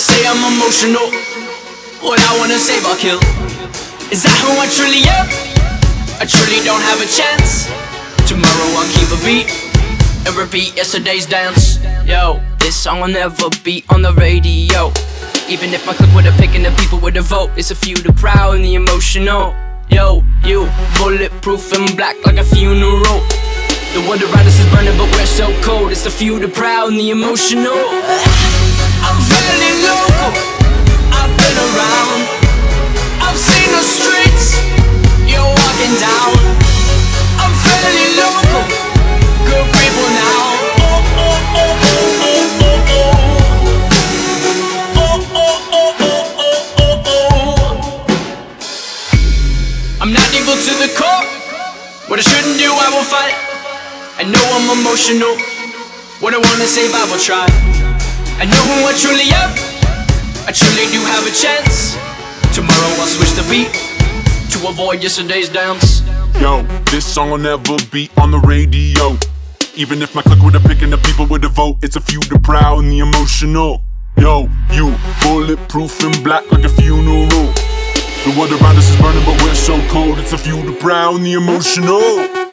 say I'm emotional. What I wanna say about kill. Is that who I truly am? I truly don't have a chance. Tomorrow I'll keep a beat and repeat yesterday's dance. Yo, this song will never be on the radio. Even if my click with a pick and the people with a vote, it's a few the proud and the emotional. Yo, you bulletproof and black like a funeral. The world around us is burning, but we're so cold. It's the few the proud and the emotional. I'm feeling I'm not evil to the core. What I shouldn't do, I will fight. I know I'm emotional. What I wanna say, I will try. I know who I truly am. Truly do have a chance. Tomorrow I'll switch the beat to avoid yesterday's dance. Yo, this song will never be on the radio. Even if my click with a pick and the people with a vote, it's a few the proud and the emotional. Yo, you bulletproof and black like a funeral. The world around us is burning, but we're so cold. It's a few the proud and the emotional.